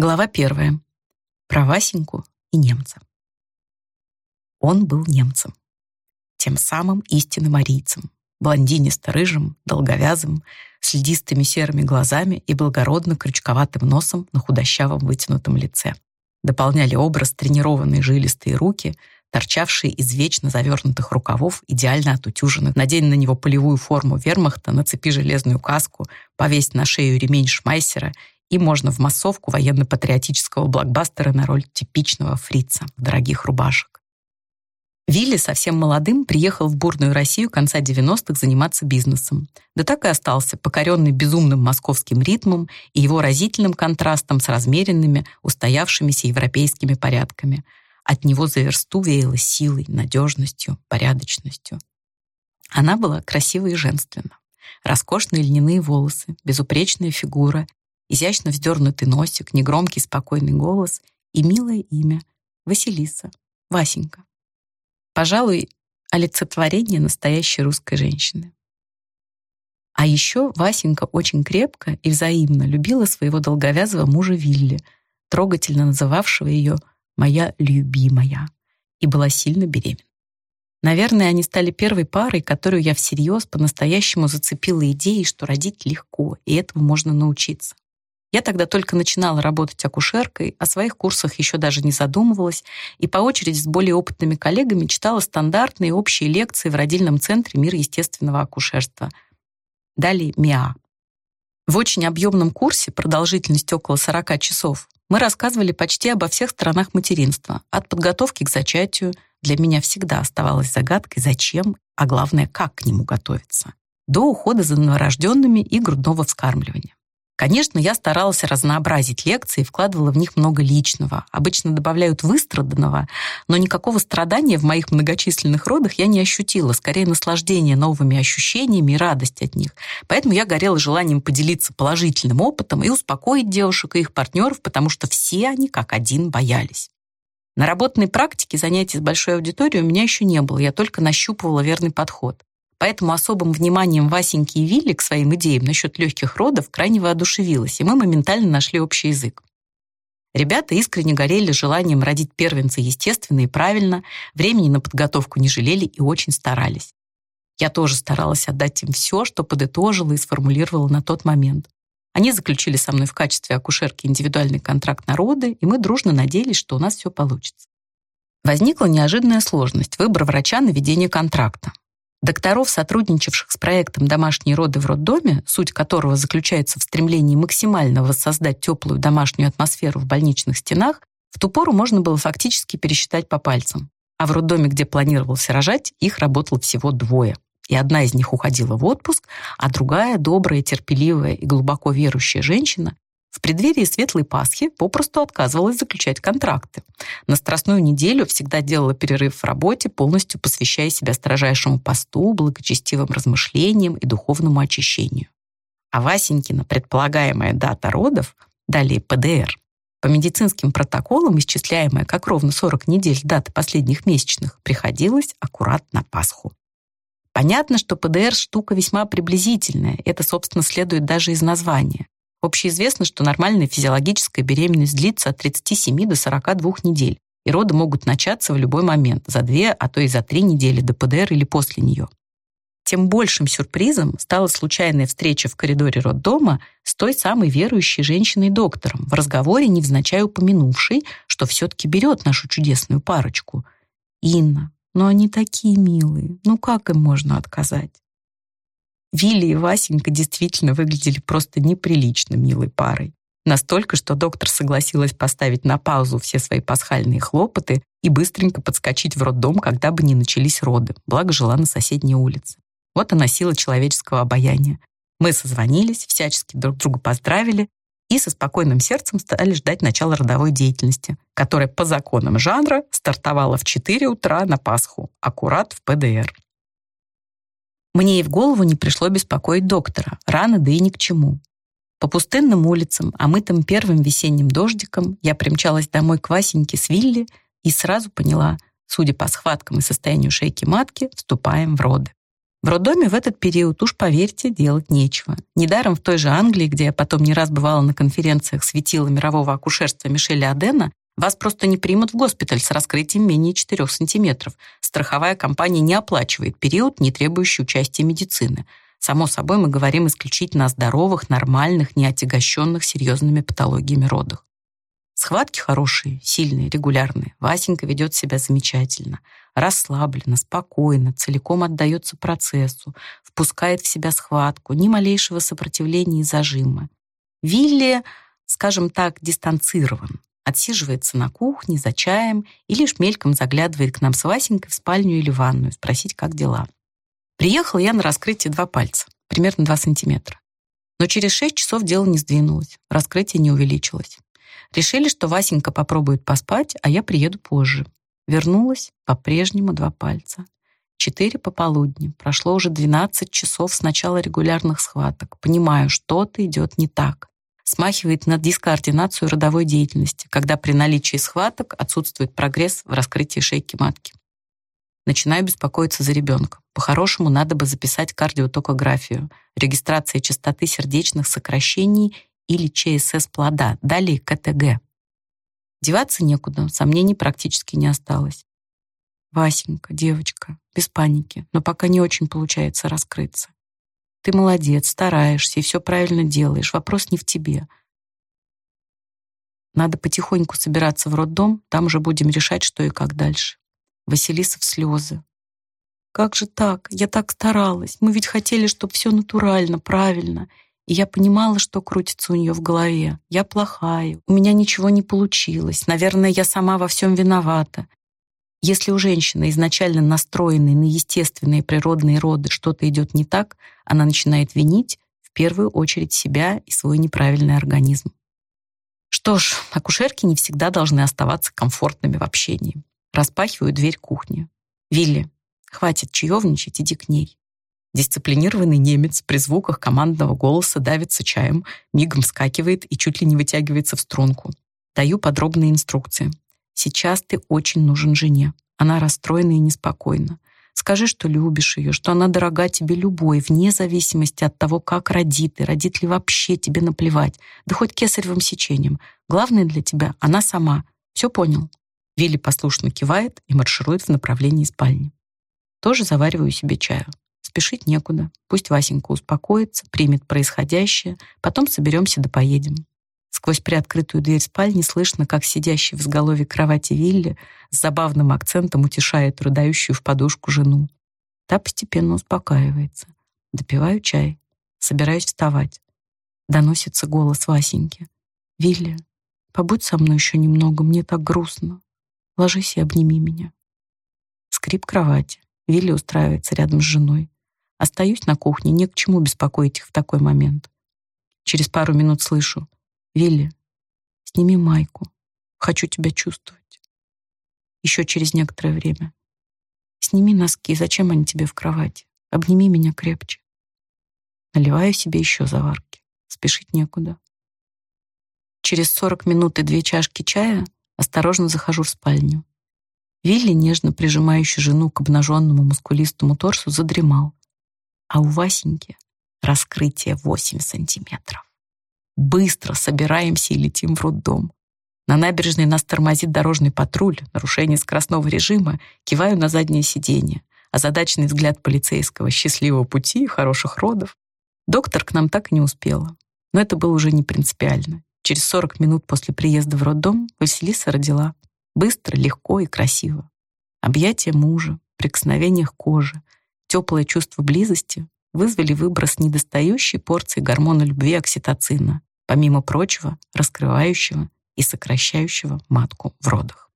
Глава первая. Про Васеньку и немца. Он был немцем. Тем самым истинным арийцем. Блондинисто-рыжим, долговязым, с льдистыми серыми глазами и благородно-крючковатым носом на худощавом вытянутом лице. Дополняли образ тренированные жилистые руки, торчавшие из вечно завернутых рукавов, идеально отутюженных. Надень на него полевую форму вермахта, нацепи железную каску, повесь на шею ремень шмайсера и можно в массовку военно-патриотического блокбастера на роль типичного фрица в дорогих рубашек. Вилли совсем молодым приехал в бурную Россию конца 90-х заниматься бизнесом. Да так и остался, покоренный безумным московским ритмом и его разительным контрастом с размеренными, устоявшимися европейскими порядками. От него за версту веяло силой, надежностью, порядочностью. Она была красива и женственна. Роскошные льняные волосы, безупречная фигура изящно вздернутый носик, негромкий спокойный голос и милое имя — Василиса, Васенька. Пожалуй, олицетворение настоящей русской женщины. А еще Васенька очень крепко и взаимно любила своего долговязого мужа Вилли, трогательно называвшего ее «моя любимая», и была сильно беременна. Наверное, они стали первой парой, которую я всерьез по-настоящему зацепила идеей, что родить легко, и этому можно научиться. Я тогда только начинала работать акушеркой, о своих курсах еще даже не задумывалась, и по очереди с более опытными коллегами читала стандартные общие лекции в родильном центре мира естественного акушерства. Далее МИА. В очень объемном курсе, продолжительностью около 40 часов, мы рассказывали почти обо всех сторонах материнства, от подготовки к зачатию, для меня всегда оставалась загадкой, зачем, а главное, как к нему готовиться, до ухода за новорожденными и грудного вскармливания. Конечно, я старалась разнообразить лекции вкладывала в них много личного. Обычно добавляют выстраданного, но никакого страдания в моих многочисленных родах я не ощутила, скорее наслаждение новыми ощущениями и радость от них. Поэтому я горела желанием поделиться положительным опытом и успокоить девушек и их партнеров, потому что все они как один боялись. На работной практике занятий с большой аудиторией у меня еще не было, я только нащупывала верный подход. Поэтому особым вниманием Васеньки и Вилли к своим идеям насчет легких родов крайне воодушевилась, и мы моментально нашли общий язык. Ребята искренне горели желанием родить первенца естественно и правильно, времени на подготовку не жалели и очень старались. Я тоже старалась отдать им все, что подытожила и сформулировала на тот момент. Они заключили со мной в качестве акушерки индивидуальный контракт на роды, и мы дружно надеялись, что у нас все получится. Возникла неожиданная сложность — выбор врача на ведение контракта. Докторов, сотрудничавших с проектом «Домашние роды в роддоме», суть которого заключается в стремлении максимально воссоздать теплую домашнюю атмосферу в больничных стенах, в ту пору можно было фактически пересчитать по пальцам. А в роддоме, где планировался рожать, их работало всего двое. И одна из них уходила в отпуск, а другая, добрая, терпеливая и глубоко верующая женщина, в преддверии Светлой Пасхи попросту отказывалась заключать контракты. На Страстную неделю всегда делала перерыв в работе, полностью посвящая себя строжайшему посту, благочестивым размышлениям и духовному очищению. А Васенькина предполагаемая дата родов, далее ПДР, по медицинским протоколам, исчисляемая как ровно 40 недель даты последних месячных, приходилась аккурат на Пасху. Понятно, что ПДР штука весьма приблизительная, это, собственно, следует даже из названия. Общеизвестно, что нормальная физиологическая беременность длится от 37 до 42 недель, и роды могут начаться в любой момент, за 2, а то и за 3 недели до ПДР или после нее. Тем большим сюрпризом стала случайная встреча в коридоре роддома с той самой верующей женщиной-доктором, в разговоре невзначай упомянувшей, что все-таки берет нашу чудесную парочку. «Инна, ну они такие милые, ну как им можно отказать?» Вилли и Васенька действительно выглядели просто неприлично милой парой. Настолько, что доктор согласилась поставить на паузу все свои пасхальные хлопоты и быстренько подскочить в роддом, когда бы не начались роды, благо жила на соседней улице. Вот она сила человеческого обаяния. Мы созвонились, всячески друг друга поздравили и со спокойным сердцем стали ждать начала родовой деятельности, которая по законам жанра стартовала в 4 утра на Пасху, аккурат в ПДР. Мне и в голову не пришло беспокоить доктора, рано да и ни к чему. По пустынным улицам, омытым первым весенним дождиком, я примчалась домой к Васеньке с Вилли и сразу поняла, судя по схваткам и состоянию шейки матки, вступаем в роды. В роддоме в этот период, уж поверьте, делать нечего. Недаром в той же Англии, где я потом не раз бывала на конференциях светила мирового акушерства Мишеля Адена, вас просто не примут в госпиталь с раскрытием менее 4 сантиметров. Страховая компания не оплачивает период, не требующий участия медицины. Само собой, мы говорим исключительно о здоровых, нормальных, не отягощенных серьезными патологиями родах. Схватки хорошие, сильные, регулярные. Васенька ведет себя замечательно. Расслабленно, спокойно, целиком отдается процессу, впускает в себя схватку, ни малейшего сопротивления и зажима. Вилли, скажем так, дистанцирован. Отсиживается на кухне за чаем и лишь мельком заглядывает к нам с Васенькой в спальню или ванную, спросить, как дела. Приехал я на раскрытие два пальца, примерно 2 сантиметра. Но через 6 часов дело не сдвинулось, раскрытие не увеличилось. Решили, что Васенька попробует поспать, а я приеду позже. Вернулась, по-прежнему два пальца. Четыре пополудни. Прошло уже 12 часов с начала регулярных схваток. Понимаю, что-то идет не так. Смахивает на дискоординацию родовой деятельности, когда при наличии схваток отсутствует прогресс в раскрытии шейки матки. Начинаю беспокоиться за ребенка. По-хорошему, надо бы записать кардиотокографию, регистрация частоты сердечных сокращений или ЧСС плода, далее КТГ. Деваться некуда, сомнений практически не осталось. Васенька, девочка, без паники, но пока не очень получается раскрыться. Ты молодец, стараешься и все правильно делаешь, вопрос не в тебе. Надо потихоньку собираться в роддом, там уже будем решать, что и как дальше. Василиса в слезы. Как же так? Я так старалась. Мы ведь хотели, чтобы все натурально, правильно. И я понимала, что крутится у нее в голове. Я плохая, у меня ничего не получилось. Наверное, я сама во всем виновата. Если у женщины изначально настроенной на естественные природные роды что-то идет не так, она начинает винить в первую очередь себя и свой неправильный организм. Что ж, акушерки не всегда должны оставаться комфортными в общении. Распахиваю дверь кухни. «Вилли, хватит чаевничать, иди к ней». Дисциплинированный немец при звуках командного голоса давится чаем, мигом вскакивает и чуть ли не вытягивается в струнку. Даю подробные инструкции. Сейчас ты очень нужен жене. Она расстроена и неспокойна. Скажи, что любишь ее, что она дорога тебе любой, вне зависимости от того, как родит, и родит ли вообще тебе наплевать, да хоть кесаревым сечением. Главное для тебя — она сама. Все понял?» Вилли послушно кивает и марширует в направлении спальни. Тоже завариваю себе чаю. Спешить некуда. Пусть Васенька успокоится, примет происходящее, потом соберемся да поедем. Сквозь приоткрытую дверь спальни слышно, как сидящий в изголовье кровати Вилли с забавным акцентом утешает рыдающую в подушку жену. Та постепенно успокаивается. Допиваю чай. Собираюсь вставать. Доносится голос Васеньки. «Вилли, побудь со мной еще немного, мне так грустно. Ложись и обними меня». Скрип кровати. Вилли устраивается рядом с женой. Остаюсь на кухне, не к чему беспокоить их в такой момент. Через пару минут слышу. «Вилли, сними майку. Хочу тебя чувствовать». Еще через некоторое время. «Сними носки. Зачем они тебе в кровати? Обними меня крепче». Наливаю себе еще заварки. Спешить некуда. Через 40 минут и две чашки чая осторожно захожу в спальню. Вилли, нежно прижимающий жену к обнаженному мускулистому торсу, задремал а у Васеньки раскрытие 8 сантиметров. Быстро собираемся и летим в роддом. На набережной нас тормозит дорожный патруль, нарушение скоростного режима, киваю на заднее сиденье, озадаченный взгляд полицейского, счастливого пути и хороших родов. Доктор к нам так и не успела. Но это было уже не принципиально. Через 40 минут после приезда в роддом Василиса родила. Быстро, легко и красиво. Объятия мужа, прикосновение к коже — теплое чувство близости вызвали выброс недостающей порции гормона любви окситоцина, помимо прочего, раскрывающего и сокращающего матку в родах.